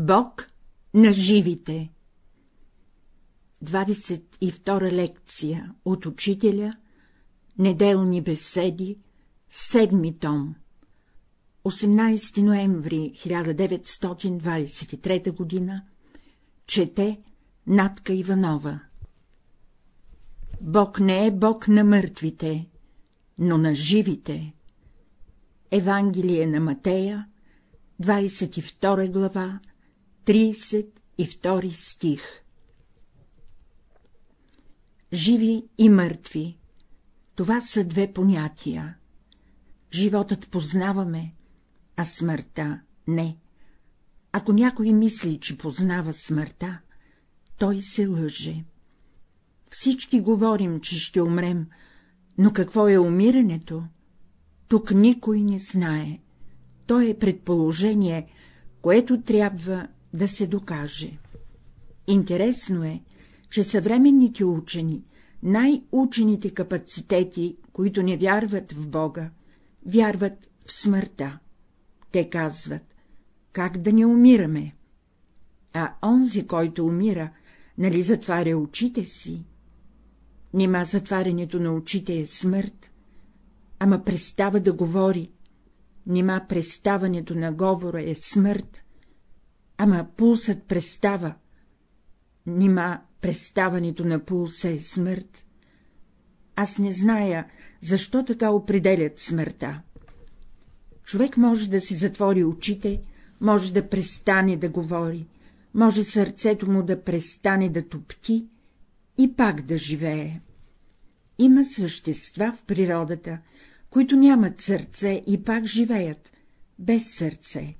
Бог на живите 22 лекция от учителя, неделни беседи, седми том 18 ноември 1923 г. Чете Натка Иванова Бог не е Бог на мъртвите, но на живите. Евангелие на Матея, 22 глава, 32 стих Живи и мъртви — това са две понятия. Животът познаваме, а смъртта не. Ако някой мисли, че познава смъртта, той се лъже. Всички говорим, че ще умрем, но какво е умирането? Тук никой не знае. То е предположение, което трябва да се докаже. Интересно е, че съвременните учени, най-учените капацитети, които не вярват в Бога, вярват в смъртта. Те казват, как да не умираме? А онзи, който умира, нали затваря очите си? Нима затварянето на очите е смърт, ама престава да говори, нима преставането на говора е смърт, ама пулсът престава, нима преставането на пулса е смърт. Аз не зная, защо така определят смъртта. Човек може да си затвори очите, може да престане да говори, може сърцето му да престане да топти и пак да живее. Има същества в природата, които нямат сърце и пак живеят, без сърце.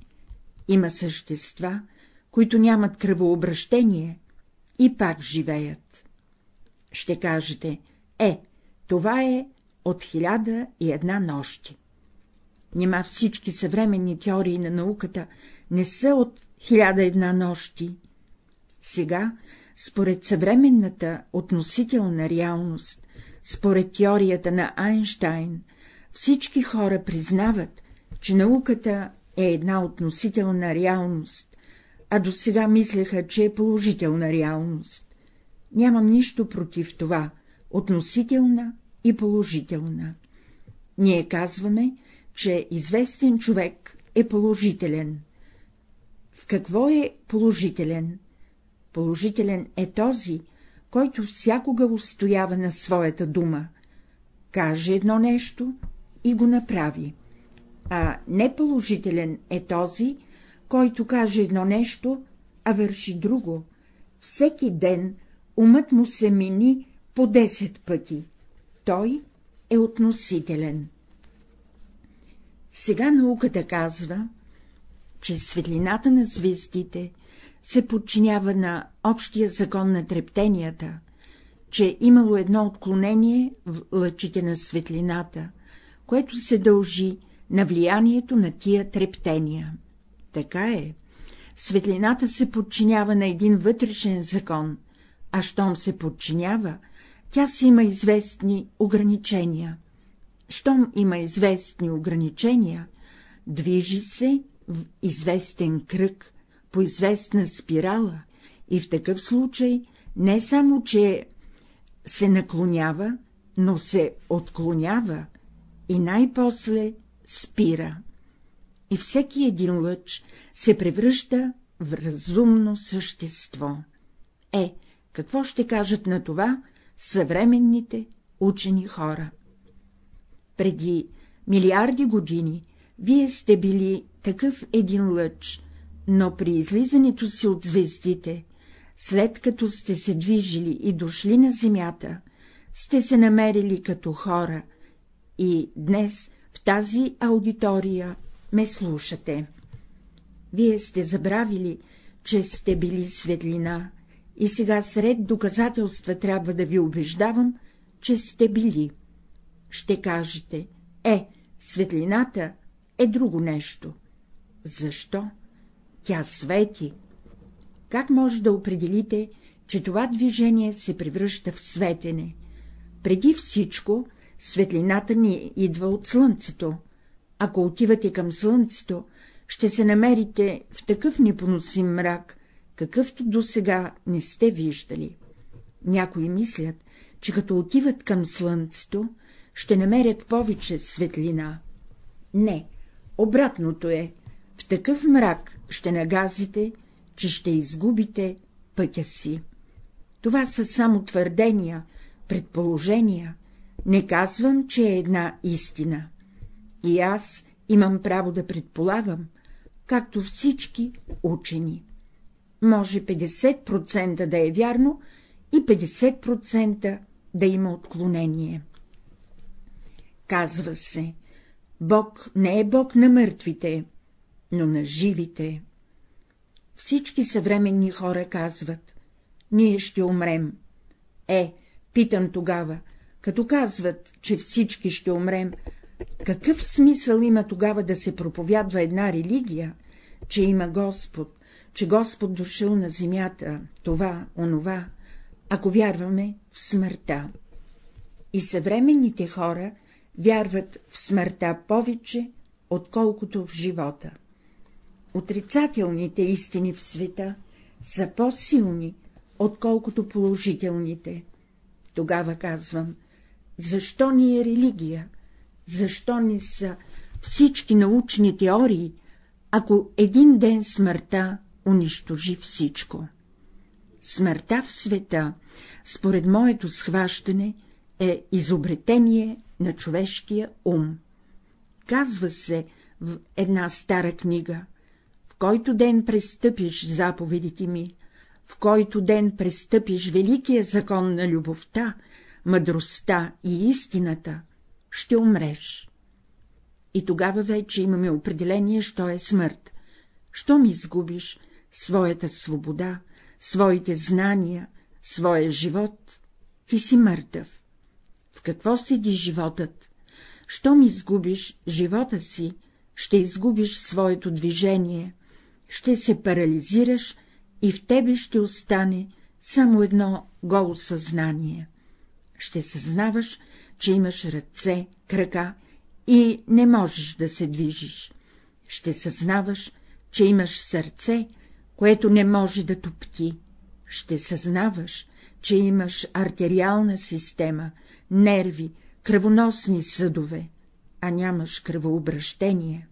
Има същества, които нямат кръвообращение и пак живеят. Ще кажете, е, това е от хиляда и една нощи. Нима всички съвременни теории на науката не са от хиляда една нощи. Сега, според съвременната относителна реалност, според теорията на Айнштайн, всички хора признават, че науката е една относителна реалност, а до сега мислеха, че е положителна реалност. Нямам нищо против това — относителна и положителна. Ние казваме, че известен човек е положителен. В какво е положителен? Положителен е този, който всякога устоява на своята дума, каже едно нещо и го направи, а неположителен е този, който каже едно нещо, а върши друго. Всеки ден умът му се мини по 10 пъти. Той е относителен. Сега науката казва, че светлината на звездите се подчинява на общия закон на трептенията, че имало едно отклонение в лъчите на светлината, което се дължи на влиянието на тия трептения. Така е. Светлината се подчинява на един вътрешен закон, а щом се подчинява, тя си има известни ограничения. Щом има известни ограничения, движи се в известен кръг, по известна спирала, и в такъв случай не само, че се наклонява, но се отклонява и най-после спира. И всеки един лъч се превръща в разумно същество. Е, какво ще кажат на това съвременните учени хора? Преди милиарди години вие сте били такъв един лъч, но при излизането си от звездите, след като сте се движили и дошли на земята, сте се намерили като хора и днес в тази аудитория ме слушате. Вие сте забравили, че сте били светлина, и сега сред доказателства трябва да ви убеждавам, че сте били. Ще кажете, е, светлината е друго нещо. Защо? Тя свети. Как може да определите, че това движение се превръща в светене? Преди всичко, светлината ни идва от слънцето. Ако отивате към слънцето, ще се намерите в такъв непоносим мрак, какъвто до сега не сте виждали. Някои мислят, че като отиват към слънцето, ще намерят повече светлина. Не, обратното е, в такъв мрак ще нагазите, че ще изгубите пътя си. Това са само твърдения, предположения, не казвам, че е една истина. И аз имам право да предполагам, както всички учени. Може 50% да е вярно и 50% да има отклонение. Казва се, Бог не е Бог на мъртвите, но на живите. Всички съвременни хора казват, ние ще умрем. Е, питам тогава, като казват, че всички ще умрем, какъв смисъл има тогава да се проповядва една религия, че има Господ, че Господ дошъл на земята, това, онова, ако вярваме в смъртта? И съвременните хора вярват в смъртта повече, отколкото в живота. Отрицателните истини в света са по-силни, отколкото положителните. Тогава казвам, защо ни е религия? Защо не са всички научни теории, ако един ден смъртта унищожи всичко? Смъртта в света, според моето схващане, е изобретение на човешкия ум. Казва се в една стара книга, в който ден престъпиш заповедите ми, в който ден престъпиш великия закон на любовта, мъдростта и истината, ще умреш. И тогава вече имаме определение, що е смърт. Щом изгубиш своята свобода, своите знания, своя живот, ти си мъртъв. В какво седи животът? Щом изгубиш живота си, ще изгубиш своето движение, ще се парализираш и в тебе ще остане само едно голо съзнание ще съзнаваш, че имаш ръце, крака и не можеш да се движиш. Ще съзнаваш, че имаш сърце, което не може да топти. Ще съзнаваш, че имаш артериална система, нерви, кръвоносни съдове, а нямаш кръвообращение.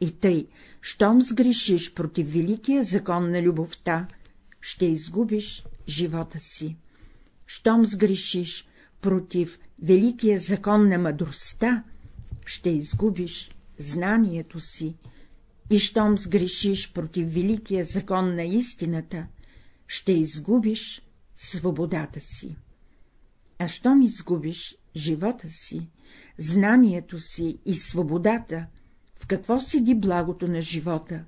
И тъй, щом сгрешиш против великия закон на любовта, ще изгубиш живота си. Щом сгрешиш против великия закон на мъдростта, ще изгубиш знанието си, и щом сгрешиш против великия закон на истината, ще изгубиш свободата си. А щом изгубиш живота си, знанието си и свободата, в какво седи благото на живота?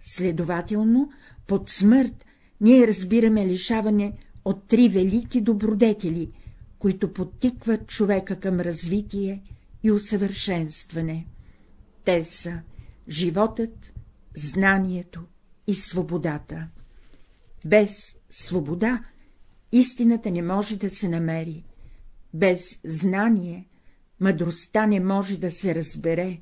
Следователно, под смърт ние разбираме лишаване от три велики добродетели, които подтикват човека към развитие и усъвършенстване. Те са животът, знанието и свободата. Без свобода истината не може да се намери, без знание мъдростта не може да се разбере,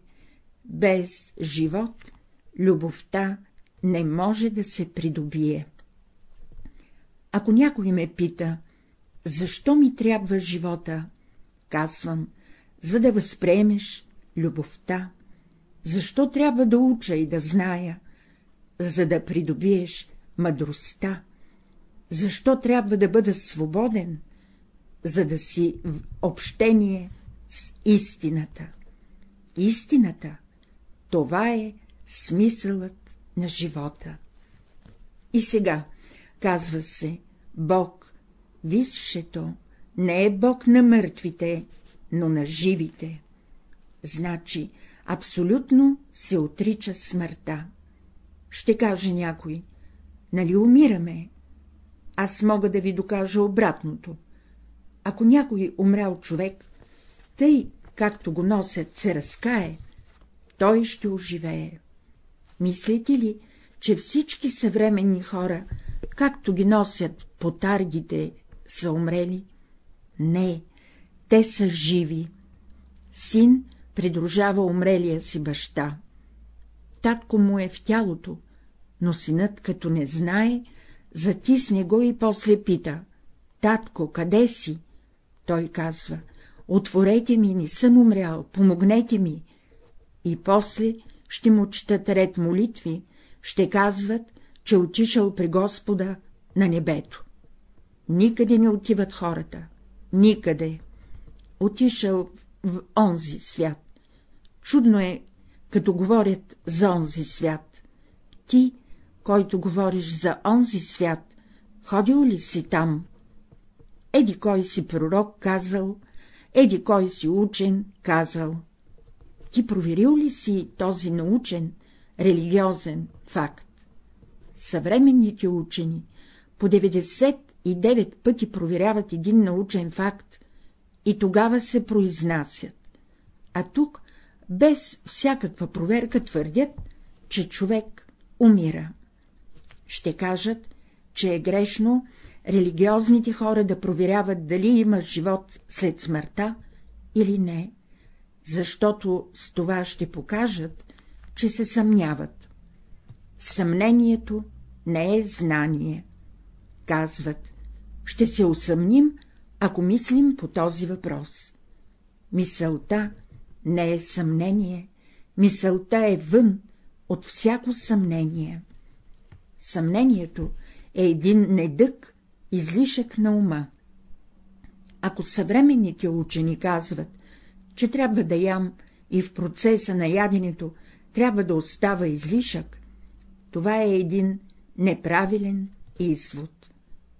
без живот любовта не може да се придобие. Ако някой ме пита, защо ми трябва живота? Казвам, за да възприемеш любовта. Защо трябва да уча и да зная? За да придобиеш мъдростта. Защо трябва да бъда свободен? За да си в общение с истината. Истината — това е смисълът на живота. И сега, казва се, Бог Висшето не е Бог на мъртвите, но на живите. Значи, абсолютно се отрича смъртта. Ще каже някой, нали умираме? Аз мога да ви докажа обратното. Ако някой умрял човек, тъй, както го носят, се разкае, той ще оживее. Мислите ли, че всички съвременни хора, както ги носят по таргите са умрели? Не, те са живи. Син придружава умрелия си баща. татко му е в тялото, но синът, като не знае, затисне го и после пита — татко, къде си? Той казва — отворете ми, не съм умрял, помогнете ми. И после ще му четат ред молитви, ще казват, че отишъл при Господа на небето. Никъде не отиват хората, никъде. Отишъл в онзи свят. Чудно е, като говорят за онзи свят. Ти, който говориш за онзи свят, ходил ли си там? Еди кой си пророк казал, еди кой си учен казал. Ти проверил ли си този научен, религиозен факт? Съвременните учени по 99 пъти проверяват един научен факт и тогава се произнасят. А тук, без всякаква проверка, твърдят, че човек умира. Ще кажат, че е грешно религиозните хора да проверяват дали има живот след смъртта или не, защото с това ще покажат, че се съмняват. Съмнението не е знание. Казват, ще се усъмним, ако мислим по този въпрос. Мисълта не е съмнение, мисълта е вън от всяко съмнение. Съмнението е един недък, излишък на ума. Ако съвременните учени казват, че трябва да ям и в процеса на яденето трябва да остава излишък, това е един неправилен извод.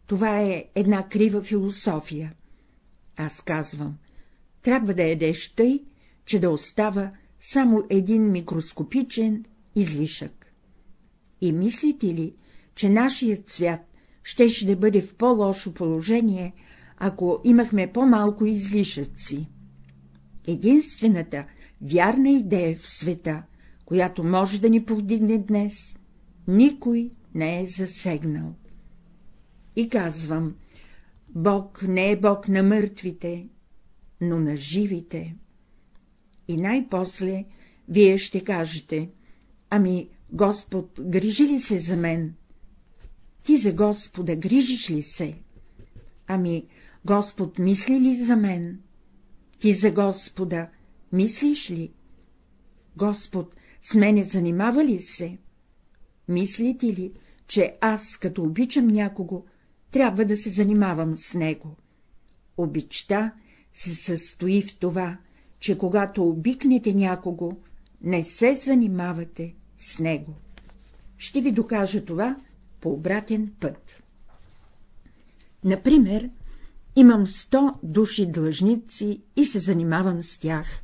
Това е една крива философия. Аз казвам, трябва да ядеш тъй, че да остава само един микроскопичен излишък. И мислите ли, че нашият свят щеше да бъде в по-лошо положение, ако имахме по-малко излишъци? Единствената вярна идея в света, която може да ни повдигне днес, никой не е засегнал. И казвам, Бог не е Бог на мъртвите, но на живите. И най-после вие ще кажете, ами Господ грижи ли се за мен? Ти за Господа грижиш ли се? Ами Господ мисли ли за мен? Ти за Господа мислиш ли? Господ с мене занимава ли се? Мислите ли, че аз, като обичам някого, трябва да се занимавам с него? Обичта се състои в това, че когато обикнете някого, не се занимавате с него. Ще ви докажа това по обратен път. Например, имам сто души длъжници и се занимавам с тях.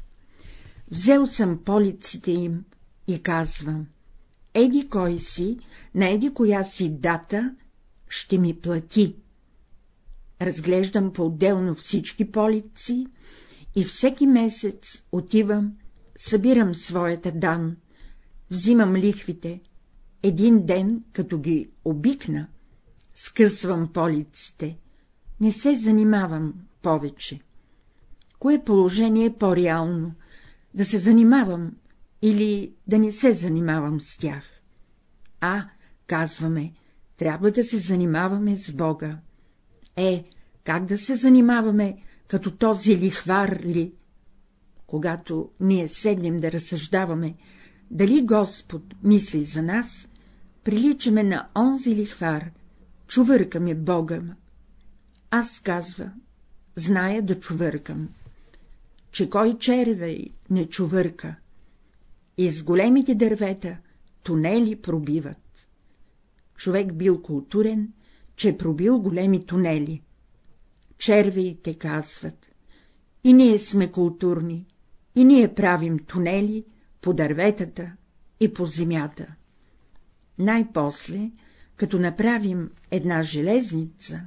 Взел съм полиците им и казвам — еди кой си, на еди коя си дата ще ми плати. Разглеждам по-отделно всички полици и всеки месец отивам, събирам своята дан, взимам лихвите, един ден, като ги обикна, скъсвам полиците, не се занимавам повече. Кое положение е по-реално — да се занимавам или да не се занимавам с тях? А, казваме, трябва да се занимаваме с Бога. Е, как да се занимаваме, като този лихвар ли? Когато ние седнем да разсъждаваме, дали Господ мисли за нас, приличаме на онзи лихвар, чувъркаме Бога. Аз казва, зная да чувъркам, че кой червей не чувърка, и с големите дървета тунели пробиват. Човек бил културен, че пробил големи тунели. Червеите казват, и ние сме културни, и ние правим тунели по дърветата и по земята. Най-после, като направим една железница,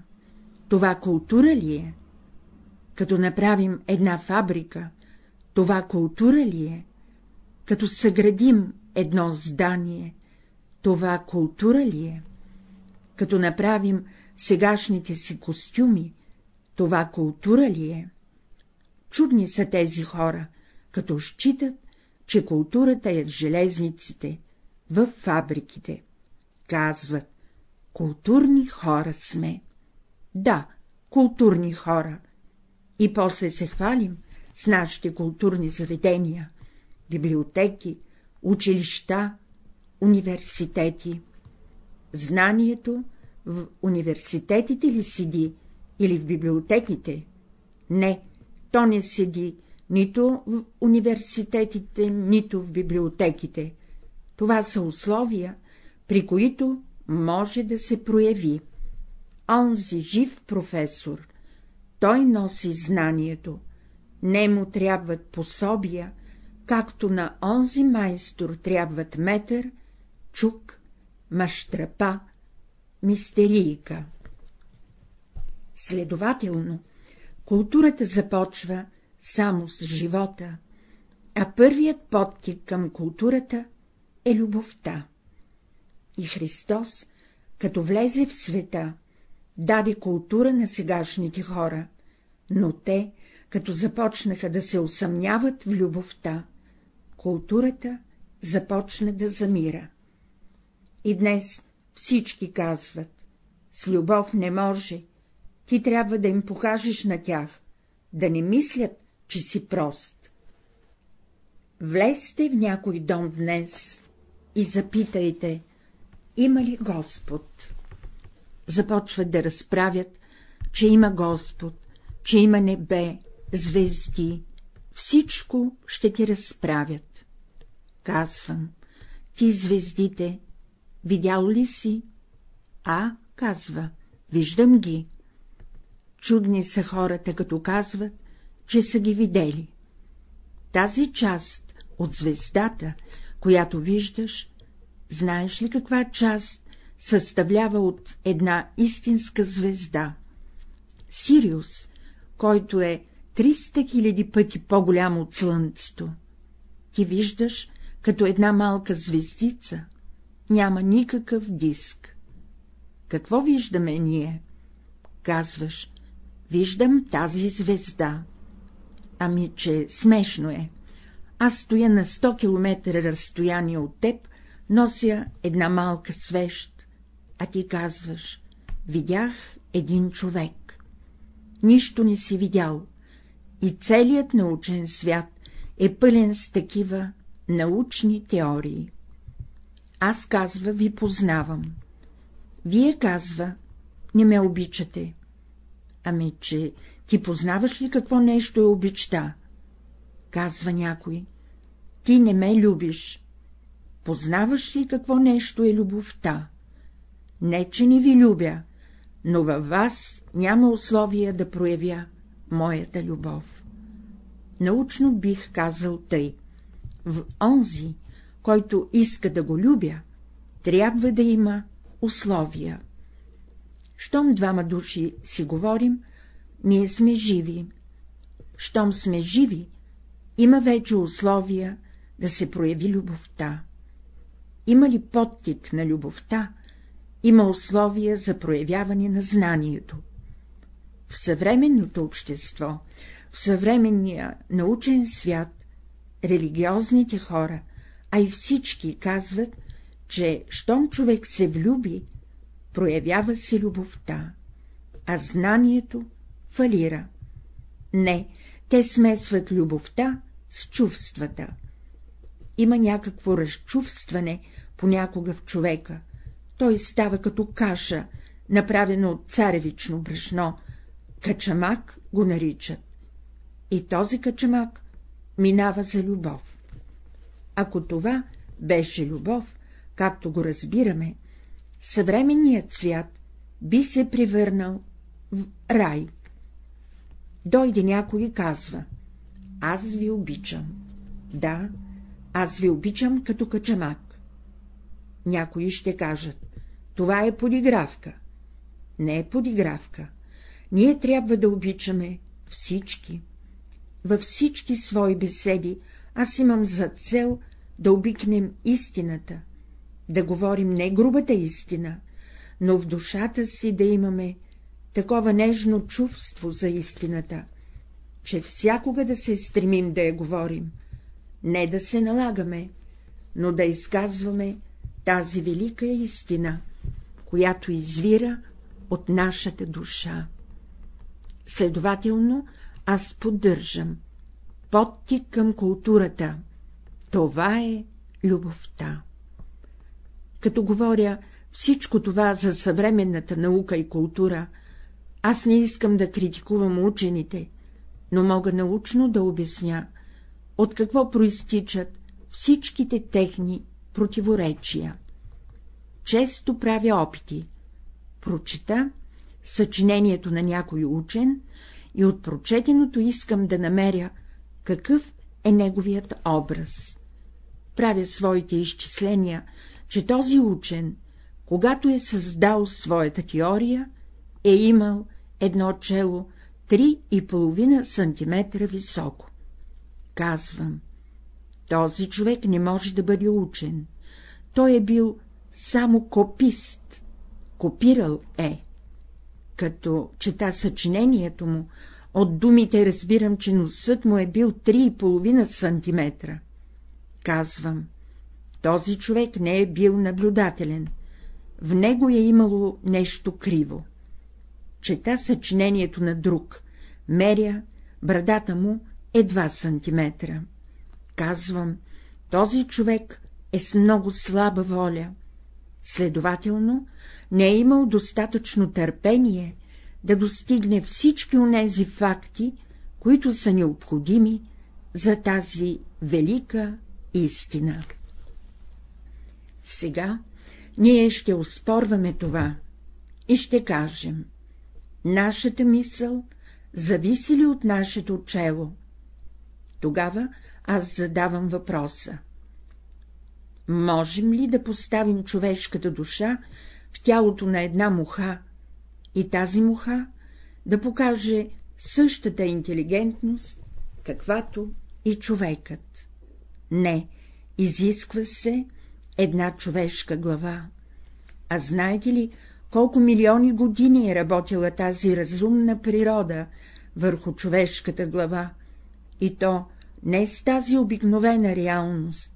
това култура ли е? Като направим една фабрика, това култура ли е? Като съградим едно здание, това култура ли е? Като направим сегашните си костюми, това култура ли е? Чудни са тези хора, като считат, че културата е в железниците, в фабриките. Казват, културни хора сме. Да, културни хора. И после се хвалим с нашите културни заведения, библиотеки, училища, университети. Знанието в университетите ли седи или в библиотеките? Не, то не седи нито в университетите, нито в библиотеките. Това са условия, при които може да се прояви. Онзи жив професор, той носи знанието, не му трябват пособия, както на онзи майстор трябват метър, чук, мащрапа, мистерийка. Следователно, културата започва само с живота, а първият подтик към културата е любовта. И Христос, като влезе в света, даде култура на сегашните хора, но те, като започнаха да се усъмняват в любовта, културата започна да замира. И днес всички казват, с любов не може, ти трябва да им покажеш на тях, да не мислят, че си прост. Влезте в някой дом днес и запитайте, има ли Господ? Започват да разправят, че има Господ, че има небе, звезди, всичко ще ти разправят. Казвам, ти звездите, видял ли си? А, казва, виждам ги. Чудни са хората, като казват, че са ги видели. Тази част от звездата, която виждаш, знаеш ли каква част съставлява от една истинска звезда? Сириус, който е 300 хиляди пъти по-голям от Слънцето. Ти виждаш като една малка звездица, няма никакъв диск. Какво виждаме ние? Казваш, виждам тази звезда. Ами, че смешно е. Аз стоя на 100 км разстояние от теб, нося една малка свещ, а ти казваш, видях един човек. Нищо не си видял, и целият научен свят е пълен с такива научни теории. Аз казва, ви познавам. Вие казва, не ме обичате. Ами, че ти познаваш ли какво нещо е обичта? Казва някой. Ти не ме любиш. Познаваш ли какво нещо е любовта? Не, че не ви любя, но във вас няма условия да проявя моята любов. Научно бих казал тъй. В онзи, който иска да го любя, трябва да има условия. Щом двама души си говорим, ние сме живи. Щом сме живи, има вече условия да се прояви любовта. Има ли подтик на любовта, има условия за проявяване на знанието. В съвременното общество, в съвременния научен свят, религиозните хора, а и всички казват, че, щом човек се влюби, проявява се любовта, а знанието фалира. Не, те смесват любовта с чувствата. Има някакво разчувстване понякога в човека, той става като каша, направена от царевично брашно, качамак го наричат. И този качамак минава за любов. Ако това беше любов, както го разбираме, съвременният свят би се превърнал в рай. Дойде някой и казва — аз ви обичам. Да, аз ви обичам като качамак. Някои ще кажат — това е подигравка. Не е подигравка. Ние трябва да обичаме всички. Във всички свои беседи аз имам за цел да обикнем истината, да говорим не грубата истина, но в душата си да имаме такова нежно чувство за истината, че всякога да се стремим да я говорим, не да се налагаме, но да изказваме тази велика истина, която извира от нашата душа. Следователно, аз поддържам подтик към културата. Това е любовта. Като говоря всичко това за съвременната наука и култура, аз не искам да критикувам учените, но мога научно да обясня, от какво проистичат всичките техни противоречия. Често правя опити. Прочета съчинението на някой учен и от прочетеното искам да намеря какъв е неговият образ. Правя своите изчисления, че този учен, когато е създал своята теория, е имал едно чело 3,5 см високо. Казвам, този човек не може да бъде учен. Той е бил само копист, копирал е. Като чета съчинението му, от думите разбирам, че носът му е бил 3,5 см. Казвам, този човек не е бил наблюдателен, в него е имало нещо криво. Чета съчинението на друг, меря, брадата му е 2 см. Казвам, този човек е с много слаба воля, следователно не е имал достатъчно търпение да достигне всички онези факти, които са необходими за тази велика истина. Сега ние ще оспорваме това и ще кажем — нашата мисъл зависи ли от нашето чело? Тогава аз задавам въпроса. Можем ли да поставим човешката душа в тялото на една муха и тази муха да покаже същата интелигентност, каквато и човекът? Не, изисква се една човешка глава. А знаете ли, колко милиони години е работила тази разумна природа върху човешката глава, и то не с тази обикновена реалност,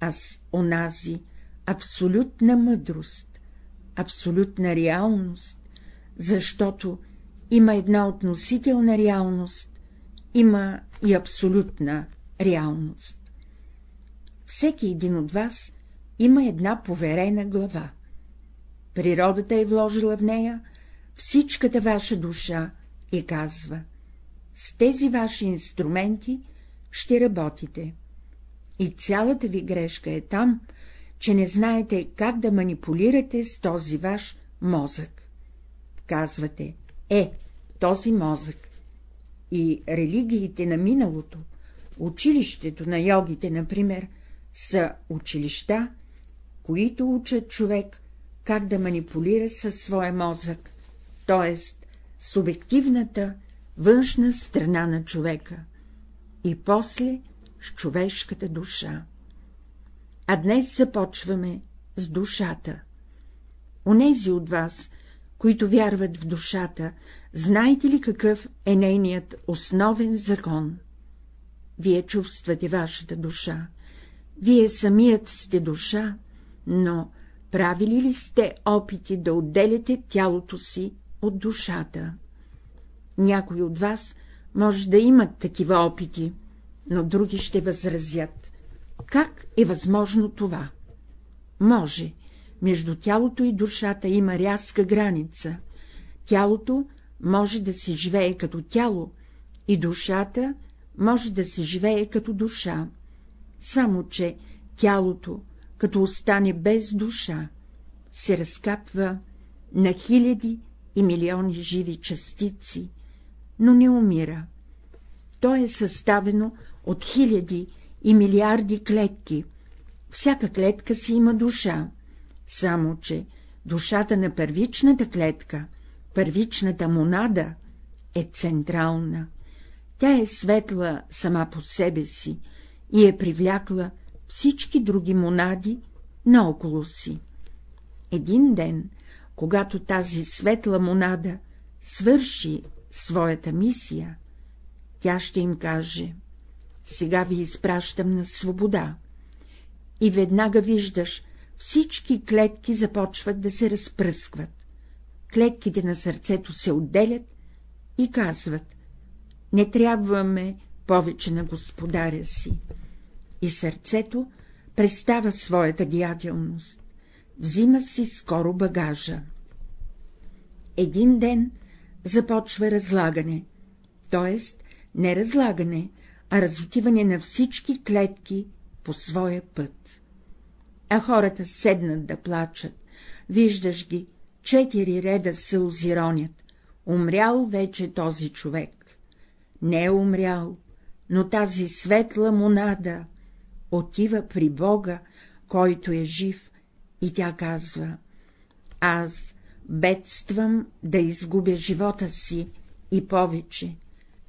а с онази абсолютна мъдрост, абсолютна реалност, защото има една относителна реалност, има и абсолютна реалност. Всеки един от вас има една поверена глава. Природата е вложила в нея всичката ваша душа и казва — с тези ваши инструменти ще работите. И цялата ви грешка е там, че не знаете как да манипулирате с този ваш мозък. Казвате, е, този мозък. И религиите на миналото, училището на йогите, например, са училища, които учат човек как да манипулира със своя мозък, т.е. субективната външна страна на човека и после с човешката душа. А днес започваме с душата. Онези от вас, които вярват в душата, знаете ли какъв е нейният основен закон? Вие чувствате вашата душа, вие самият сте душа, но правили ли сте опити да отделяте тялото си от душата? Някои от вас може да имат такива опити, но други ще възразят. Как е възможно това? Може. Между тялото и душата има рязка граница. Тялото може да се живее като тяло и душата може да се живее като душа. Само, че тялото, като остане без душа, се разкапва на хиляди и милиони живи частици, но не умира. То е съставено от хиляди и милиарди клетки. Всяка клетка си има душа, само че душата на първичната клетка, първичната монада, е централна. Тя е светла сама по себе си и е привлякла всички други монади наоколо си. Един ден, когато тази светла монада свърши своята мисия, тя ще им каже — сега ви изпращам на свобода. И веднага виждаш всички клетки започват да се разпръскват. Клетките на сърцето се отделят и казват — не трябваме повече на господаря си. И сърцето престава своята деятелност, взима си скоро багажа. Един ден започва разлагане, т.е. не разлагане, а разотиване на всички клетки по своя път. А хората седнат да плачат, виждаш ги, четири реда се озиронят. Умрял вече този човек. Не е умрял, но тази светла монада отива при Бога, който е жив, и тя казва — аз бедствам да изгубя живота си и повече,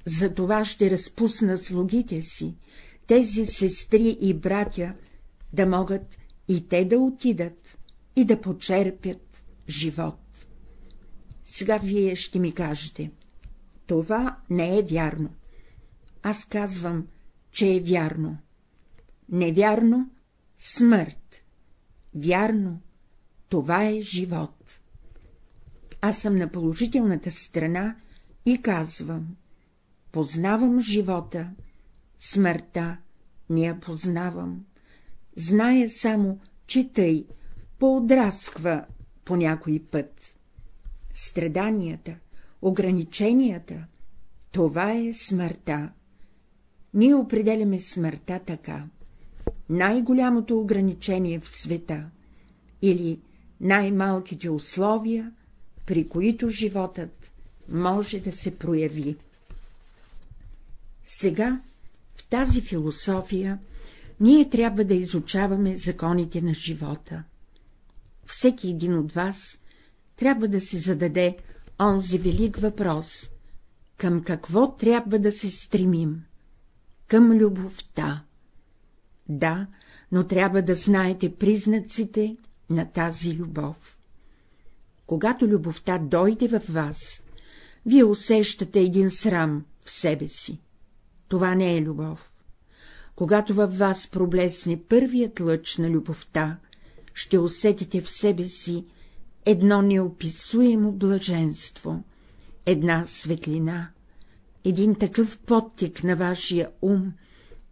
за това ще разпусна слугите си, тези сестри и братя, да могат и те да отидат и да почерпят живот. Сега вие ще ми кажете, това не е вярно. Аз казвам, че е вярно. Невярно — смърт. Вярно — това е живот. Аз съм на положителната страна и казвам — познавам живота, смъртта не я познавам. Зная само, че тъй поотрасква по някой път. Страданията, ограниченията — това е смъртта. Ние определяме смъртта така. Най-голямото ограничение в света или най-малките условия, при които животът може да се прояви. Сега, в тази философия, ние трябва да изучаваме законите на живота. Всеки един от вас трябва да се зададе онзи велик въпрос — към какво трябва да се стремим? Към любовта. Да, но трябва да знаете признаците на тази любов. Когато любовта дойде в вас, вие усещате един срам в себе си. Това не е любов. Когато във вас проблесне първият лъч на любовта, ще усетите в себе си едно неописуемо блаженство, една светлина, един такъв подтик на вашия ум,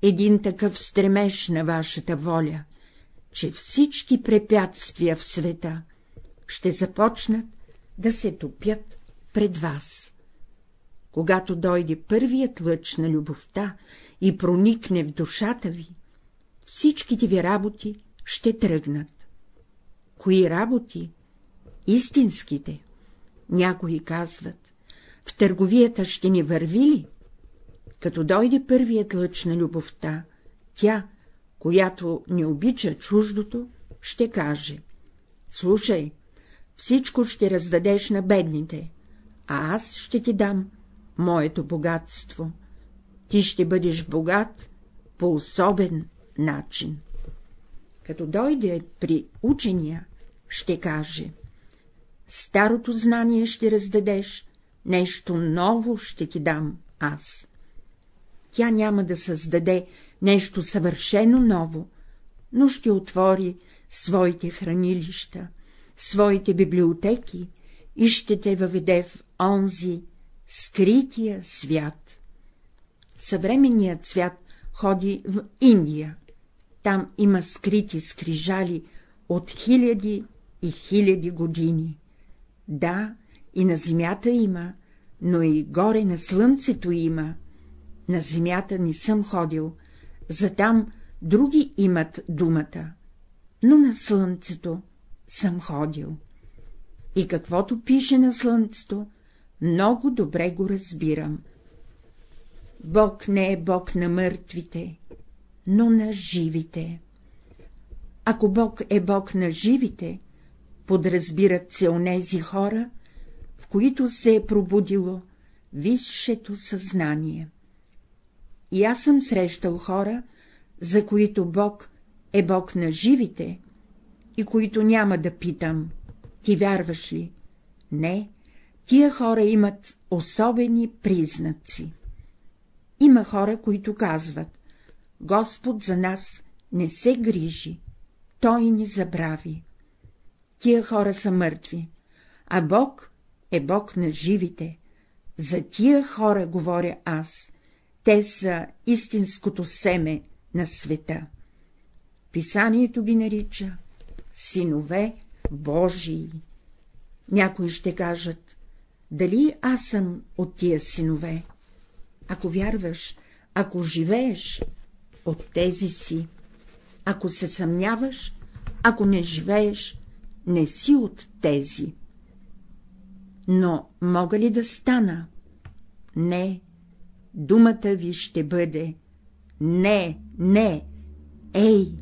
един такъв стремеж на вашата воля, че всички препятствия в света ще започнат да се топят пред вас. Когато дойде първият лъч на любовта и проникне в душата ви, всичките ви работи ще тръгнат. Кои работи? Истинските. Някои казват, в търговията ще ни върви ли? Като дойде първият лъч на любовта, тя, която не обича чуждото, ще каже — слушай, всичко ще раздадеш на бедните, а аз ще ти дам моето богатство. Ти ще бъдеш богат по особен начин. Като дойде при учения, ще каже — старото знание ще раздадеш, нещо ново ще ти дам аз. Тя няма да създаде нещо съвършено ново, но ще отвори своите хранилища, своите библиотеки и ще те въведе в онзи скрития свят. Съвременният свят ходи в Индия. Там има скрити скрижали от хиляди и хиляди години. Да, и на земята има, но и горе на слънцето има. На земята не съм ходил, за там други имат думата, но на слънцето съм ходил. И каквото пише на слънцето, много добре го разбирам. Бог не е Бог на мъртвите, но на живите. Ако Бог е Бог на живите, подразбират се онези хора, в които се е пробудило висшето съзнание. И аз съм срещал хора, за които Бог е Бог на живите, и които няма да питам, ти вярваш ли? Не, тия хора имат особени признаци. Има хора, които казват, Господ за нас не се грижи. той ни забрави. Тия хора са мъртви, а Бог е Бог на живите. За тия хора говоря аз, те са истинското семе на света. Писанието ги нарича синове Божии. Някои ще кажат, дали аз съм от тия синове? Ако вярваш, ако живееш, от тези си. Ако се съмняваш, ако не живееш, не си от тези. Но мога ли да стана? Не, думата ви ще бъде не, не, ей,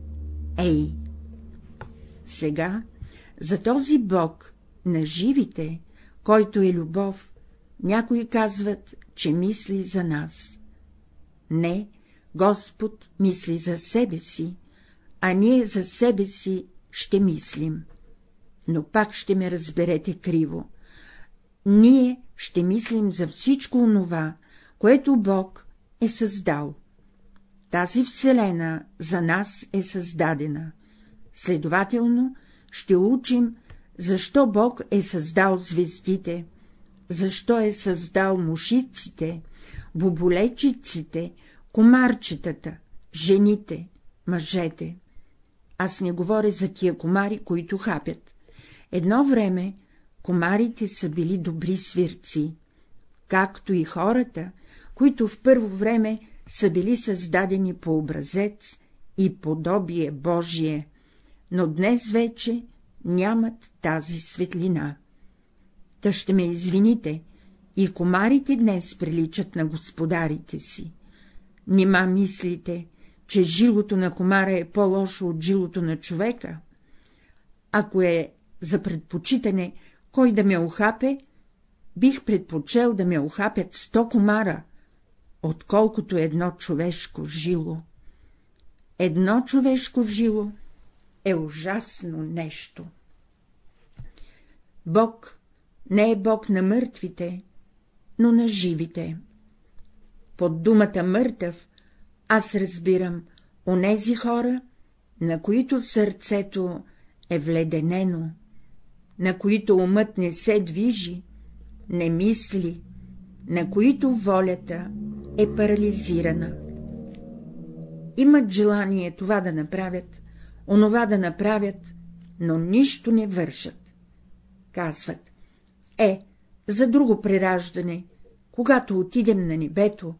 ей. Сега за този Бог на живите, който е любов, някои казват, че мисли за нас. Не, Господ мисли за себе си, а ние за себе си ще мислим. Но пак ще ме разберете криво. Ние ще мислим за всичко онова, което Бог е създал. Тази вселена за нас е създадена. Следователно, ще учим, защо Бог е създал звездите, защо е създал мушиците, боболечиците, комарчетата, жените, мъжете. Аз не говоря за тия комари, които хапят. Едно време комарите са били добри свирци, както и хората, които в първо време са били създадени по образец и подобие Божие, но днес вече нямат тази светлина. Та ще ме извините, и комарите днес приличат на господарите си. Нима мислите, че жилото на комара е по-лошо от жилото на човека? Ако е за предпочитане кой да ме охапе, бих предпочел да ме охапят сто комара, отколкото едно човешко жило. Едно човешко жило е ужасно нещо. Бог не е Бог на мъртвите, но на живите. Под думата мъртъв аз разбирам онези хора, на които сърцето е вледенено, на които умът не се движи, не мисли, на които волята е парализирана. Имат желание това да направят, онова да направят, но нищо не вършат. Казват, е, за друго прераждане, когато отидем на небето,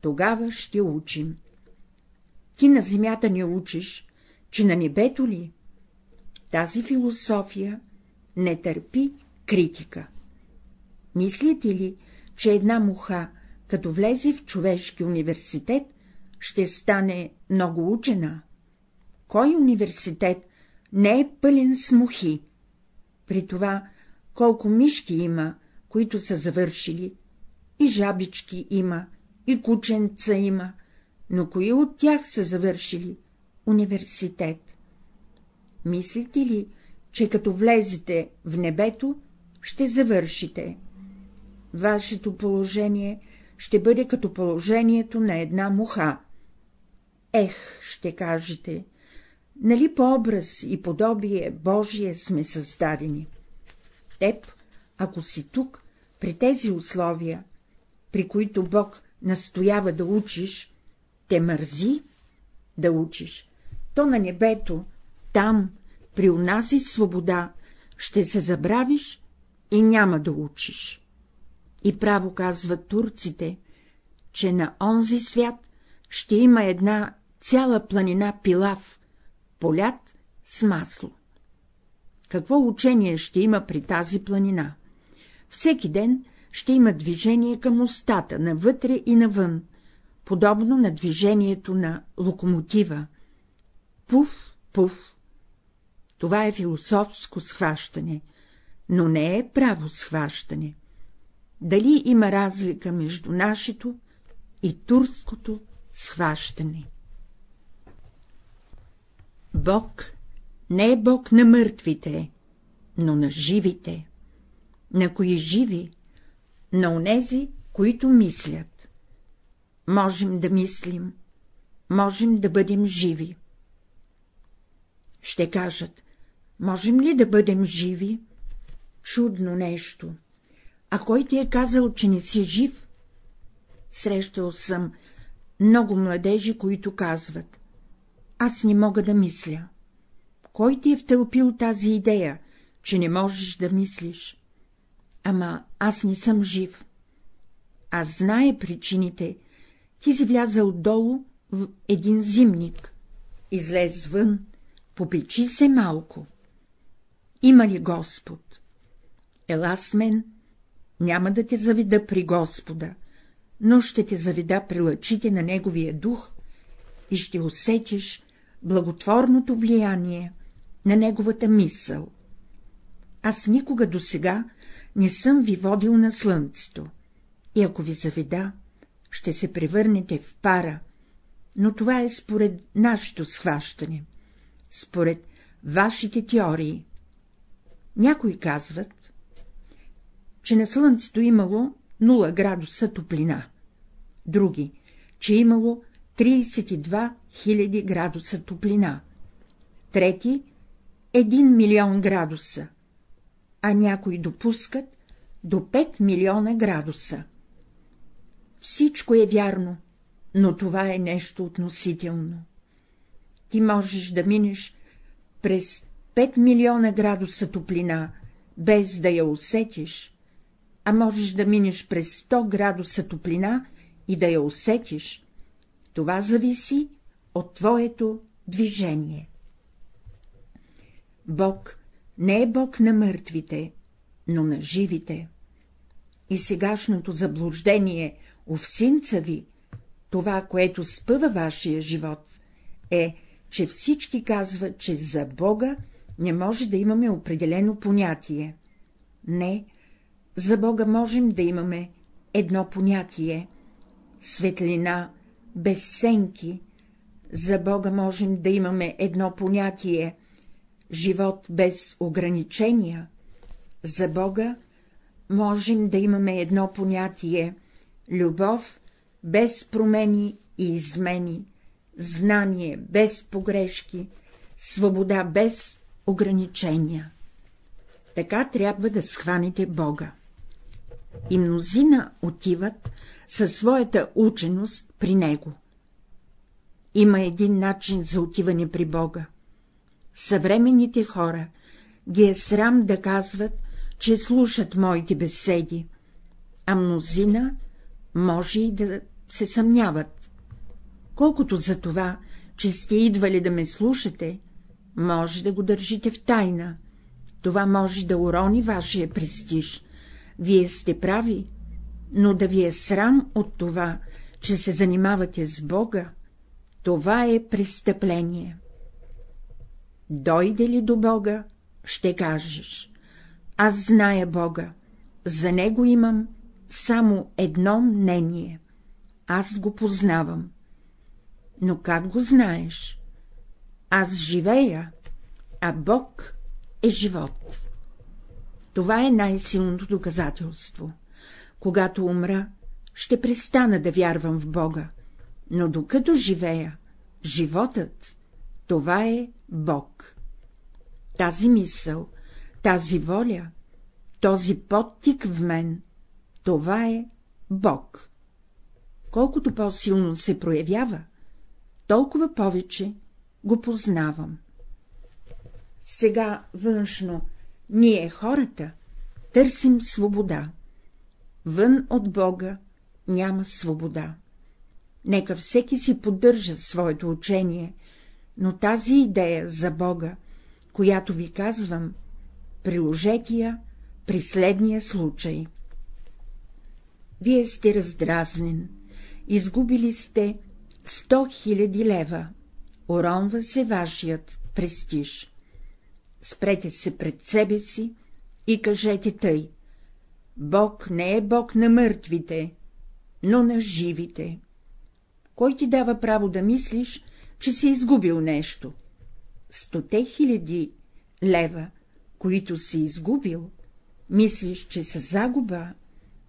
тогава ще учим. Ти на земята не учиш, че на небето ли? Тази философия не търпи критика. Мислите ли, че една муха, като влезе в човешки университет, ще стане много учена? Кой университет не е пълен с мухи? При това, колко мишки има, които са завършили, и жабички има, и кученца има, но кои от тях са завършили университет? Мислите ли, че като влезете в небето, ще завършите? Вашето положение ще бъде като положението на една муха. Ех, ще кажете, нали по образ и подобие Божие сме създадени? Теб, ако си тук, при тези условия, при които Бог настоява да учиш, те мързи да учиш, то на небето, там, при унази свобода, ще се забравиш и няма да учиш. И право казват турците, че на онзи свят ще има една цяла планина пилав, полят с масло. Какво учение ще има при тази планина? Всеки ден ще има движение към устата, навътре и навън, подобно на движението на локомотива. Пуф, пуф. Това е философско схващане, но не е право схващане. Дали има разлика между нашето и турското схващане? Бог не е Бог на мъртвите, но на живите. На кои живи на онези, които мислят. Можем да мислим, можем да бъдем живи. Ще кажат, можем ли да бъдем живи? Чудно нещо. А кой ти е казал, че не си жив? Срещал съм много младежи, които казват. Аз не мога да мисля. Кой ти е втълпил тази идея, че не можеш да мислиш? Ама аз не съм жив. Аз знае причините. Ти си влязал долу в един зимник. Излез вън, попечи се малко. Има ли Господ? Ела с мен, няма да те заведа при Господа, но ще те заведа при лъчите на Неговия дух и ще усетиш благотворното влияние на Неговата мисъл. Аз никога досега не съм ви водил на слънцето, и ако ви заведа, ще се превърнете в пара, но това е според нашето схващане, според вашите теории. Някои казват, че на слънцето имало 0 градуса топлина, други, че имало 32 000 градуса топлина, трети — 1 милион градуса, а някои допускат до 5 милиона градуса. Всичко е вярно, но това е нещо относително. Ти можеш да минеш през 5 милиона градуса топлина, без да я усетиш, а можеш да минеш през 100 градуса топлина и да я усетиш. Това зависи от твоето движение. Бог не е Бог на мъртвите, но на живите. И сегашното заблуждение овсинца ви, това, което спъва вашия живот, е, че всички казват, че за Бога не може да имаме определено понятие. Не, за Бога можем да имаме едно понятие — светлина без сенки, за Бога можем да имаме едно понятие — живот без ограничения, за Бога можем да имаме едно понятие — любов без промени и измени, знание без погрешки, свобода без ограничения. Така трябва да схванете Бога. И мнозина отиват със своята ученост при Него. Има един начин за отиване при Бога. Съвременните хора ги е срам да казват, че слушат моите беседи, а мнозина може и да се съмняват. Колкото за това, че сте идвали да ме слушате, може да го държите в тайна. Това може да урони вашия престиж. Вие сте прави, но да ви е срам от това, че се занимавате с Бога, това е престъпление. Дойде ли до Бога, ще кажеш. Аз зная Бога, за Него имам само едно мнение. Аз го познавам. Но как го знаеш? Аз живея, а Бог е живот. Това е най-силното доказателство. Когато умра, ще престана да вярвам в Бога, но докато живея, животът, това е Бог. Тази мисъл, тази воля, този подтик в мен, това е Бог. Колкото по-силно се проявява, толкова повече го познавам. Сега външно ние, хората, търсим свобода. Вън от Бога няма свобода. Нека всеки си поддържа своето учение, но тази идея за Бога, която ви казвам, приложете я при следния случай. Вие сте раздразнен, изгубили сте сто хиляди лева, уронва се вашият престиж. Спрете се пред себе си и кажете тъй. Бог не е Бог на мъртвите, но на живите. Кой ти дава право да мислиш, че си изгубил нещо? Стоте хиляди лева, които си изгубил, мислиш, че са загуба?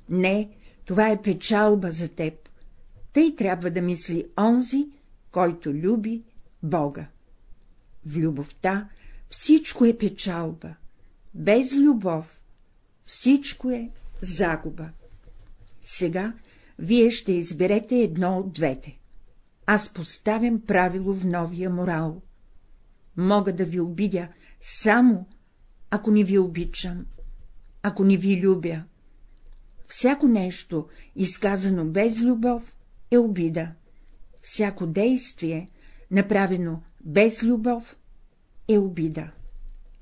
Не, това е печалба за теб. Тъй трябва да мисли онзи, който люби Бога. В любовта всичко е печалба, без любов всичко е загуба. Сега вие ще изберете едно от двете. Аз поставям правило в новия морал. Мога да ви обидя само, ако не ви обичам, ако не ви любя. Всяко нещо, изказано без любов, е обида. Всяко действие, направено без любов, е обида.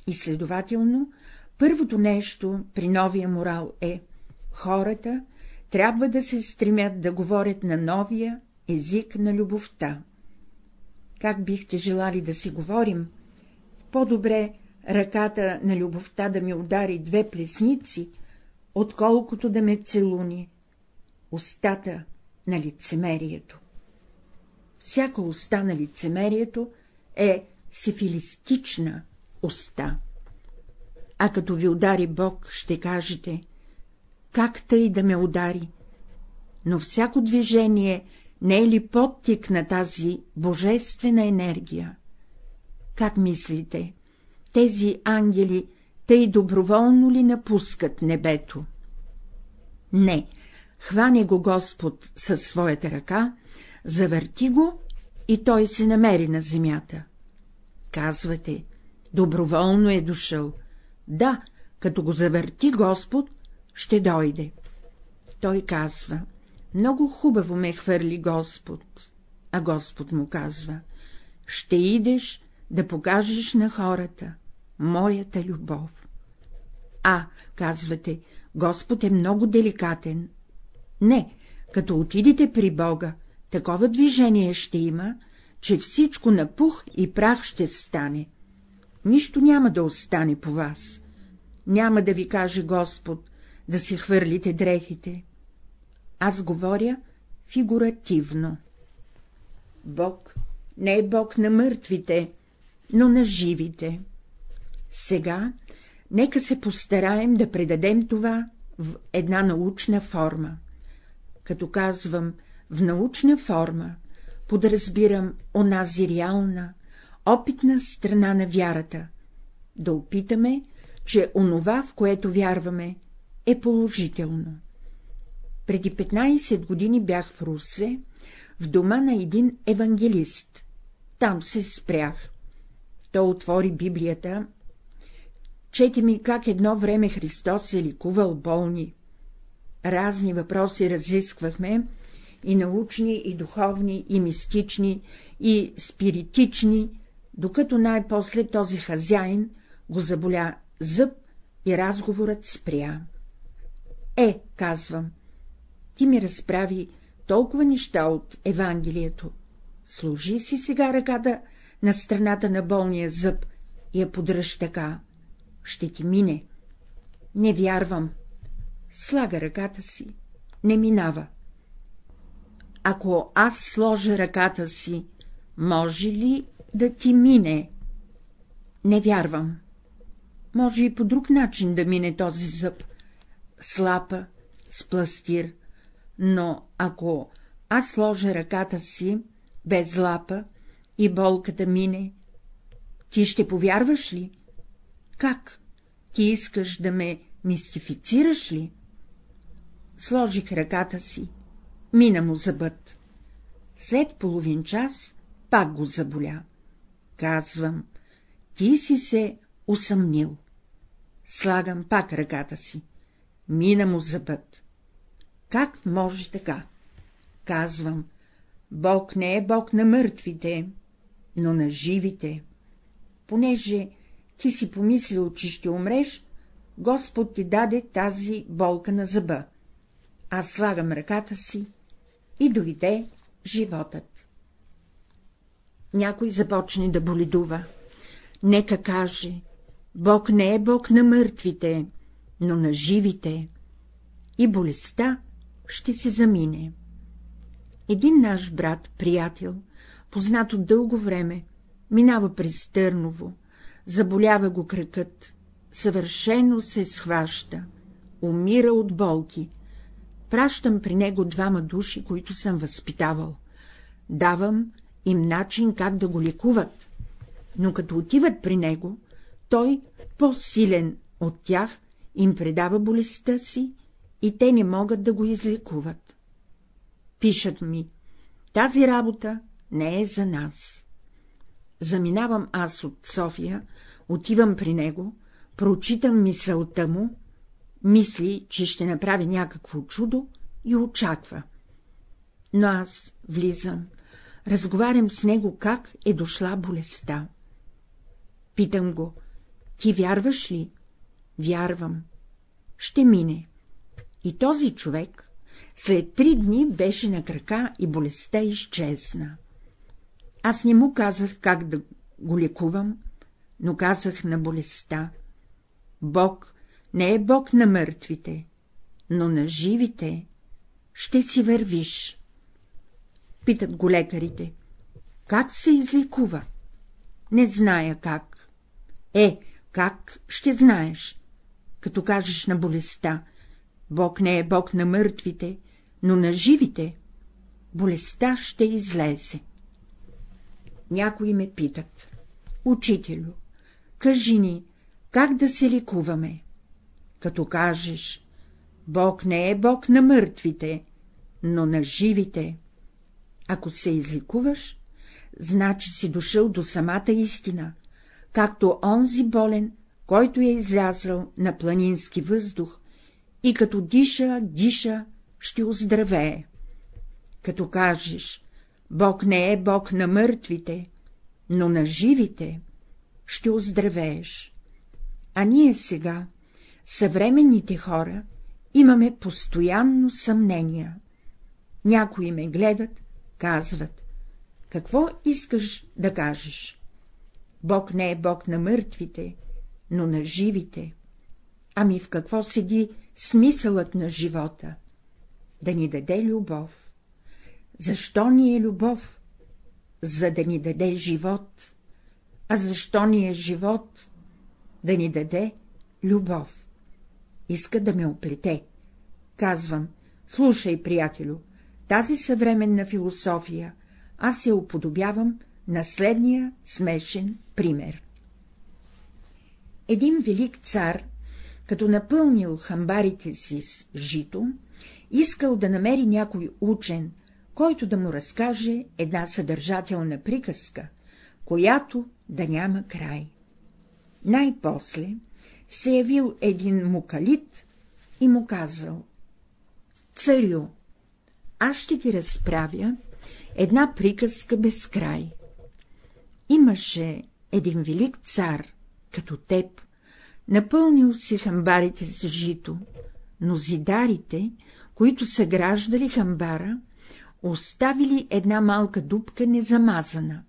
И следователно, първото нещо при новия морал е — хората трябва да се стремят да говорят на новия език на любовта. Как бихте желали да си говорим? По-добре ръката на любовта да ми удари две плесници, отколкото да ме целуни устата на лицемерието. Всяка уста на лицемерието е сифилистична уста. А като ви удари Бог, ще кажете, как тъй да ме удари? Но всяко движение не е ли подтик на тази божествена енергия? Как мислите, тези ангели тъй доброволно ли напускат небето? Не, хване го Господ със своята ръка, завърти го и той се намери на земята. Казвате, доброволно е дошъл. Да, като го завърти Господ, ще дойде. Той казва, много хубаво ме хвърли Господ, а Господ му казва, ще идеш да покажеш на хората моята любов. А, казвате, Господ е много деликатен. Не, като отидете при Бога, такова движение ще има, че всичко на пух и прах ще стане. Нищо няма да остане по вас. Няма да ви каже Господ да се хвърлите дрехите. Аз говоря фигуративно. Бог не е Бог на мъртвите, но на живите. Сега нека се постараем да предадем това в една научна форма. Като казвам в научна форма, подразбирам онази реална, опитна страна на вярата, да опитаме, че онова, в което вярваме, е положително. Преди 15 години бях в Русе, в дома на един евангелист. Там се спрях. Той отвори Библията, чети ми как едно време Христос е ликувал болни. Разни въпроси разисквахме, и научни, и духовни, и мистични, и спиритични, докато най-после този хазяин го заболя зъб и разговорът спря. Е, казвам, ти ми разправи толкова неща от Евангелието. Служи си сега ръката на страната на болния зъб и я подръж така. Ще ти мине. Не вярвам. Слага ръката си. Не минава. Ако аз сложа ръката си, може ли да ти мине? Не вярвам. Може и по друг начин да мине този зъб, слапа, с пластир, но ако аз сложа ръката си, без лапа, и болката мине, ти ще повярваш ли? Как? Ти искаш да ме мистифицираш ли? Сложих ръката си, мина му зъбът. След половин час пак го заболя. Казвам, ти си се усъмнил. Слагам пак ръката си. Мина му зъбът. Как може така? Казвам, Бог не е Бог на мъртвите, но на живите. Понеже ти си помислил, че ще умреш, Господ ти даде тази болка на зъба. Аз слагам ръката си и дойде животът. Някой започне да боледува. Нека каже, Бог не е Бог на мъртвите, но на живите. И болестта ще се замине. Един наш брат, приятел, познат от дълго време, минава през Търново, заболява го кръкът, съвършено се схваща, умира от болки. Пращам при него двама души, които съм възпитавал. Давам им начин как да го лекуват. но като отиват при него, той, по-силен от тях, им предава болестта си и те не могат да го излекуват. Пишат ми, тази работа не е за нас. Заминавам аз от София, отивам при него, прочитам мисълта му, мисли, че ще направи някакво чудо и очаква. Но аз влизам, разговарям с него как е дошла болестта. Питам го, ти вярваш ли? Вярвам. Ще мине. И този човек след три дни беше на крака и болестта изчезна. Аз не му казах как да го лекувам, но казах на болестта. Бог не е Бог на мъртвите, но на живите ще си вървиш. Питат го лекарите. Как се излекува? Не зная как. Е, как ще знаеш? Като кажеш на болестта, Бог не е Бог на мъртвите, но на живите, болестта ще излезе. Някои ме питат. Учителю, кажи ни, как да се лекуваме? Като кажеш, Бог не е Бог на мъртвите, но на живите. Ако се излекуваш, значи си дошъл до самата истина, както онзи болен, който е излязъл на планински въздух и като диша, диша, ще оздравее. Като кажеш, Бог не е Бог на мъртвите, но на живите, ще оздравееш. А ние сега, съвременните хора, имаме постоянно съмнения. Някои ме гледат, казват, какво искаш да кажеш? Бог не е Бог на мъртвите, но на живите. Ами в какво седи смисълът на живота? Да ни даде любов. Защо ни е любов? За да ни даде живот. А защо ни е живот? Да ни даде любов. Иска да ме оплете. Казвам, слушай, приятелю, тази съвременна философия аз се уподобявам на следния смешен пример. Един велик цар, като напълнил хамбарите си с жито, искал да намери някой учен, който да му разкаже една съдържателна приказка, която да няма край. Най-после се явил един мукалит и му казал — Царю, аз ще ти разправя една приказка без край. Имаше един велик цар, като теб, напълнил си хамбарите с жито, но зидарите, които са граждали хамбара, оставили една малка дупка незамазана.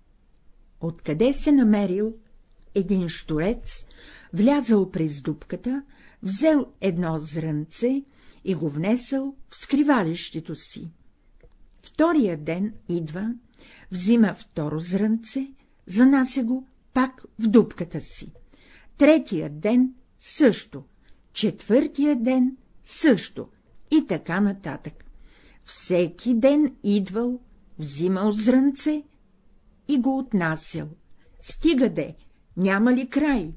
Откъде се намерил един штурец, влязал през дупката, взел едно зрънце и го внесъл в скривалището си. Втория ден идва, взима второ зрънце, занася го пак в дупката си. Третия ден също, четвъртия ден също и така нататък. Всеки ден идвал, взимал зрънце и го отнасял. Стига де, няма ли край?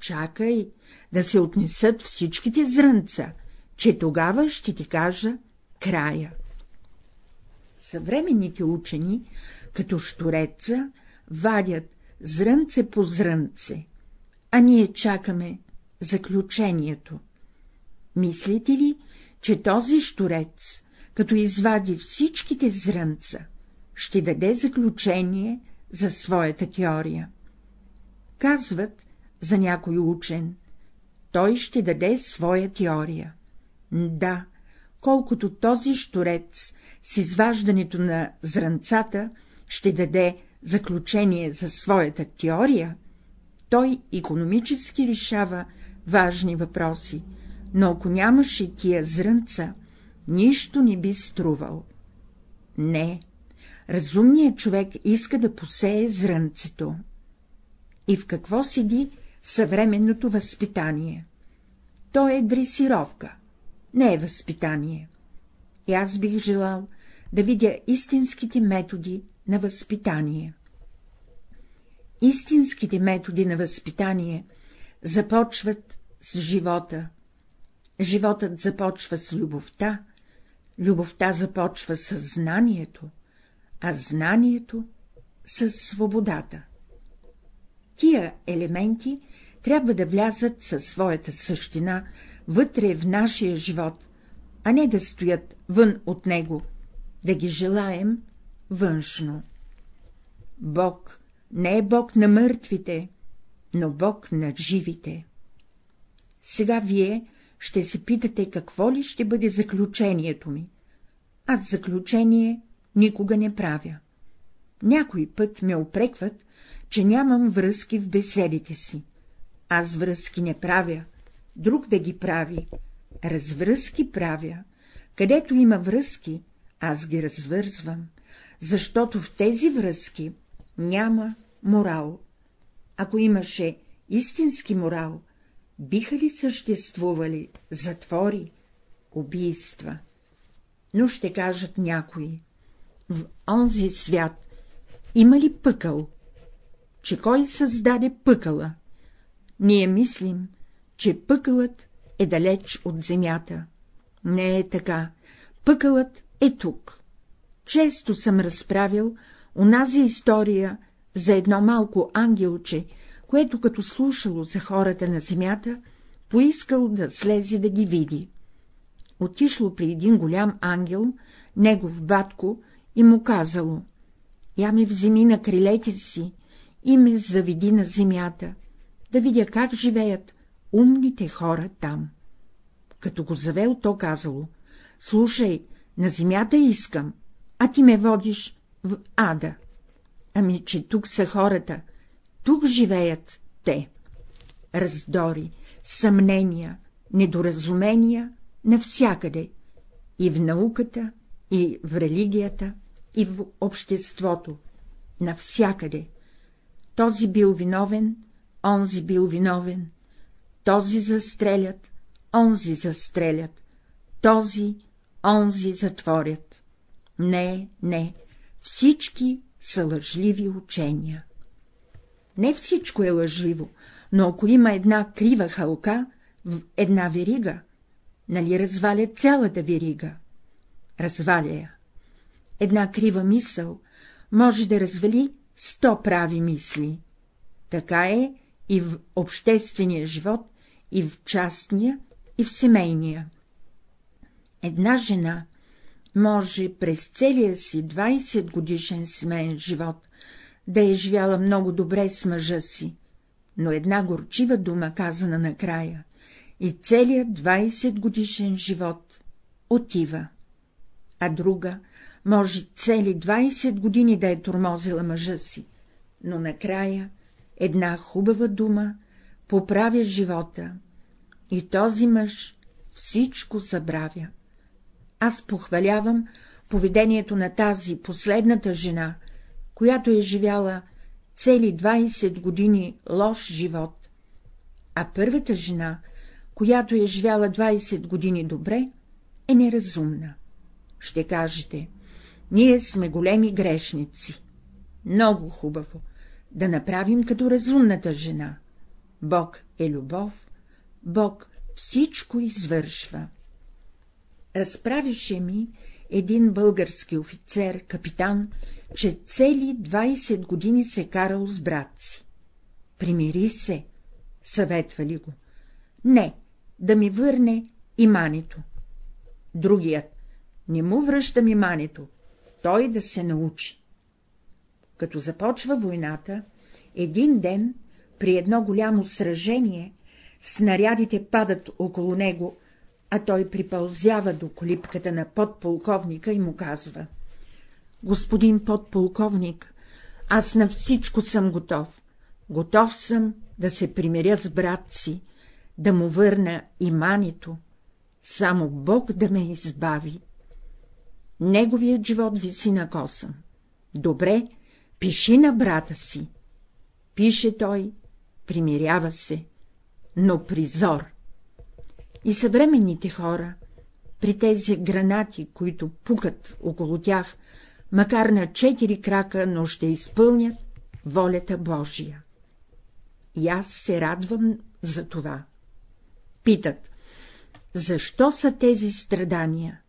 Чакай да се отнесат всичките зрънца, че тогава ще ти кажа края. Съвременните учени, като штуреца, вадят зрънце по зрънце, а ние чакаме заключението. Мислите ли, че този штурец, като извади всичките зрънца, ще даде заключение за своята теория? Казват за някой учен, той ще даде своя теория. Да, колкото този штурец с изваждането на зранцата ще даде заключение за своята теория, той економически решава важни въпроси, но ако нямаше тия зрънца, нищо не би струвал. Не, разумният човек иска да посее зрънцето. И в какво седи съвременното възпитание? То е дресировка, не е възпитание. И аз бих желал да видя истинските методи на възпитание. Истинските методи на възпитание започват с живота. Животът започва с любовта, любовта започва с знанието, а знанието с свободата. Тия елементи трябва да влязат със своята същина вътре в нашия живот, а не да стоят вън от него, да ги желаем външно. Бог не е Бог на мъртвите, но Бог на живите. Сега вие ще се питате, какво ли ще бъде заключението ми. Аз заключение никога не правя. Някой път ме опрекват, че нямам връзки в беседите си. Аз връзки не правя, друг да ги прави. Развръзки правя. Където има връзки, аз ги развързвам, защото в тези връзки няма морал. Ако имаше истински морал, биха ли съществували затвори, убийства? Но ще кажат някои, в онзи свят има ли пъкъл? Че кой създаде пъкъла? Ние мислим, че пъкълът е далеч от земята. Не е така. Пъкълът е тук. Често съм разправил онази история за едно малко ангелче, което като слушало за хората на земята, поискал да слезе да ги види. Отишло при един голям ангел, негов батко, и му казало — я ме вземи на крилете си и ме заведи на земята, да видя как живеят умните хора там. Като го завел, то казало — слушай, на земята искам, а ти ме водиш в ада. Ами, че тук са хората, тук живеят те. Раздори, съмнения, недоразумения навсякъде, и в науката, и в религията, и в обществото, навсякъде. Този бил виновен, онзи бил виновен, този застрелят, онзи застрелят, този, онзи затворят. Не, не, всички са лъжливи учения. Не всичко е лъжливо, но ако има една крива халка в една верига, нали разваля цялата верига? Разваля я. Една крива мисъл може да развали сто прави мисли. Така е и в обществения живот, и в частния, и в семейния. Една жена може през целия си 20 годишен семейен живот да е живяла много добре с мъжа си, но една горчива дума, казана накрая, и целият 20 годишен живот отива, а друга може цели 20 години да е тормозила мъжа си, но накрая една хубава дума поправя живота. И този мъж всичко забравя. Аз похвалявам поведението на тази последната жена, която е живяла цели 20 години лош живот, а първата жена, която е живяла 20 години добре, е неразумна. Ще кажете, ние сме големи грешници. Много хубаво да направим като разумната жена. Бог е любов, Бог всичко извършва. Разправише ми един български офицер, капитан, че цели 20 години се карал с брат си. Примири се, съветвали го. Не, да ми върне имането. Другият, не му връщам имането, той да се научи. Като започва войната, един ден, при едно голямо сражение, снарядите падат около него, а той припълзява до колипката на подполковника и му казва — Господин подполковник, аз на всичко съм готов. Готов съм да се примиря с брат си, да му върна имането, само Бог да ме избави. Неговият живот виси на косъм. Добре, пиши на брата си. Пише той, примирява се, но призор. И съвременните хора, при тези гранати, които пукат около тях, макар на четири крака, но ще изпълнят, волята Божия. И аз се радвам за това. Питат, защо са тези страдания?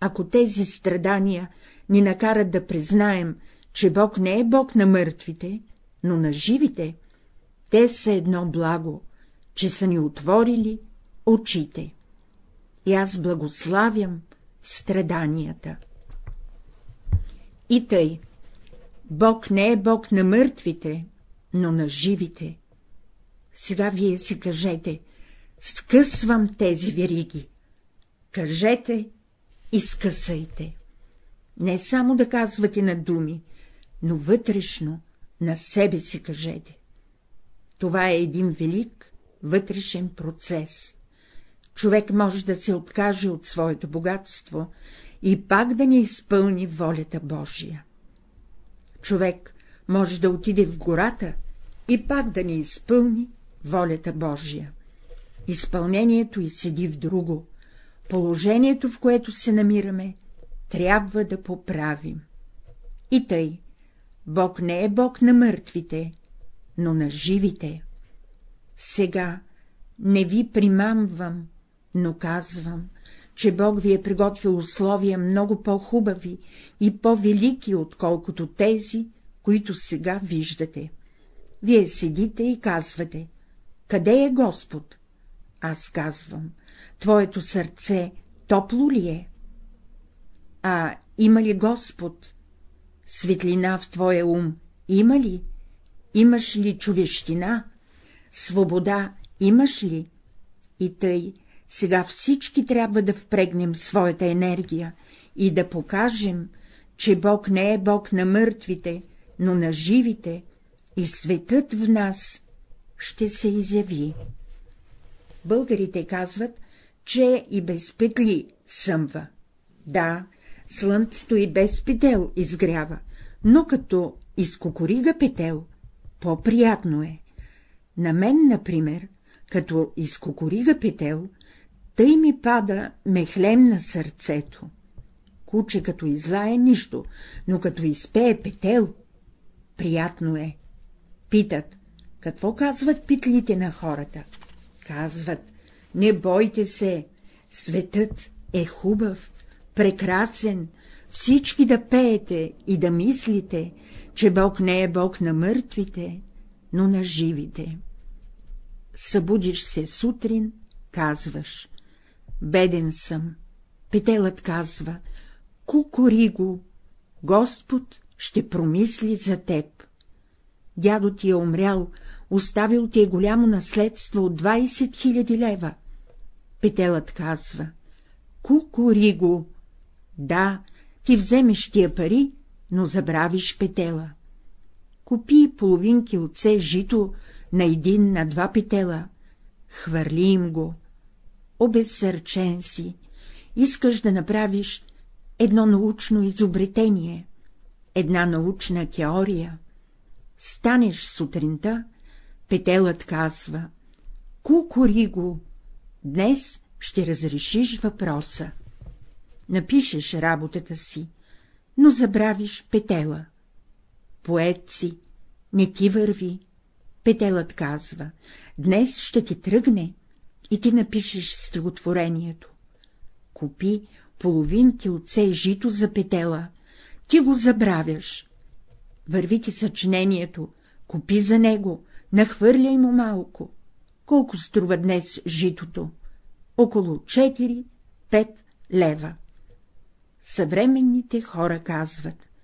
Ако тези страдания ни накарат да признаем, че Бог не е Бог на мъртвите, но на живите, те са едно благо, че са ни отворили очите. И аз благославям страданията. И тъй, Бог не е Бог на мъртвите, но на живите. Сега вие си кажете, скъсвам тези вериги. Кажете и скъсайте. Не само да казвате на думи, но вътрешно на себе си кажете. Това е един велик вътрешен процес. Човек може да се откаже от своето богатство и пак да не изпълни волята Божия. Човек може да отиде в гората и пак да не изпълни волята Божия. Изпълнението и седи в друго. Положението, в което се намираме, трябва да поправим. И тъй, Бог не е Бог на мъртвите, но на живите. Сега не ви примамвам, но казвам, че Бог ви е приготвил условия много по-хубави и по-велики, отколкото тези, които сега виждате. Вие седите и казвате, къде е Господ? Аз казвам, твоето сърце топло ли е? А има ли Господ? Светлина в твоя ум има ли? Имаш ли човещина? Свобода имаш ли? И тъй, сега всички трябва да впрегнем своята енергия и да покажем, че Бог не е Бог на мъртвите, но на живите, и светът в нас ще се изяви. Българите казват, че и без петли съмва. Да, слънцето и без петел изгрява, но като изкокорига петел, по-приятно е. На мен, например, като изкокорига петел, тъй ми пада мехлем на сърцето. Куче като излае нищо, но като изпее петел, приятно е. Питат, какво казват питлите на хората? Казват, не бойте се, светът е хубав, прекрасен, всички да пеете и да мислите, че Бог не е Бог на мъртвите, но на живите. Събудиш се сутрин, казваш, беден съм. Петелът казва, кукуриго, Господ ще промисли за теб. Дядо ти е умрял, оставил ти е голямо наследство от 20 000 лева. Петелът казва, кукуриго, да, ти вземеш тия пари, но забравиш петела. Купи половинки оце жито на един, на два петела, хвърли им го. Обезсърчен си, искаш да направиш едно научно изобретение, една научна теория. Станеш сутринта, петелът казва — Кукуриго, днес ще разрешиш въпроса. Напишеш работата си, но забравиш петела. Поет си, не ти върви. Петелът казва — днес ще ти тръгне и ти напишеш стихотворението. Купи половинки от сей жито за петела, ти го забравяш. Върви ти съчинението, купи за него, нахвърляй му малко. Колко струва днес житото? Около 4-5 лева. Съвременните хора казват —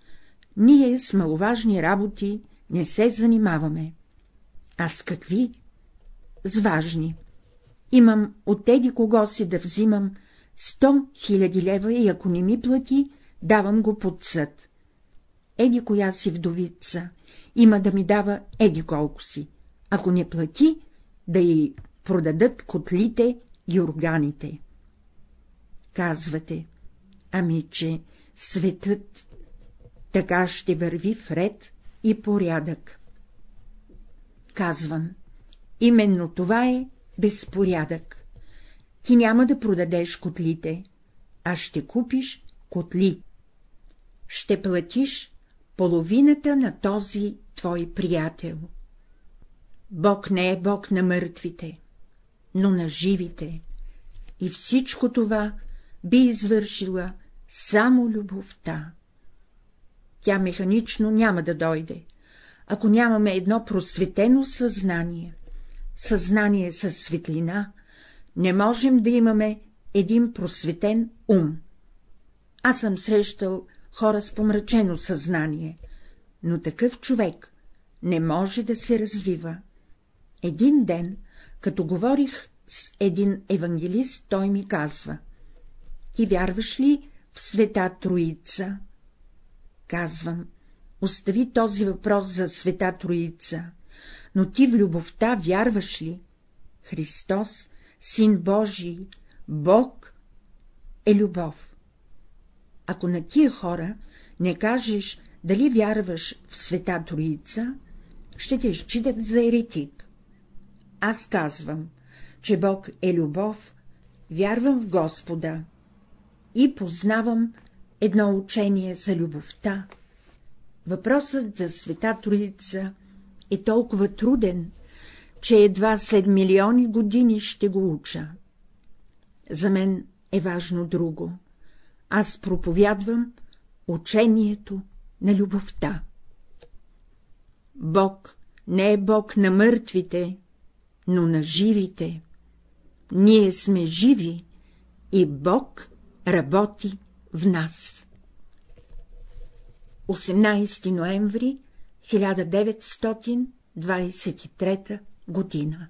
ние с маловажни работи не се занимаваме. А с какви? С важни. Имам от теди кого си да взимам 100 хиляди лева и ако не ми плати, давам го под съд. Еди коя си вдовица, има да ми дава еди колко си, ако не плати, да й продадат котлите и органите. Казвате, ами че светът така ще върви в ред и порядък. Казвам, именно това е безпорядък. Ти няма да продадеш котлите, а ще купиш котли. Ще платиш половината на този твой приятел. Бог не е Бог на мъртвите, но на живите, и всичко това би извършила само любовта. Тя механично няма да дойде, ако нямаме едно просветено съзнание, съзнание със светлина, не можем да имаме един просветен ум. Аз съм срещал хора с помрачено съзнание, но такъв човек не може да се развива. Един ден, като говорих с един евангелист, той ми казва — ти вярваш ли в света Троица? Казвам — остави този въпрос за света Троица, но ти в любовта вярваш ли? Христос, Син Божий, Бог е любов. Ако на тия хора не кажеш, дали вярваш в света Троица, ще те считат за еретик. Аз казвам, че Бог е любов, вярвам в Господа и познавам едно учение за любовта. Въпросът за света Троица е толкова труден, че едва след милиони години ще го уча. За мен е важно друго. Аз проповядвам учението на любовта. Бог не е Бог на мъртвите, но на живите. Ние сме живи и Бог работи в нас. 18 ноември 1923 година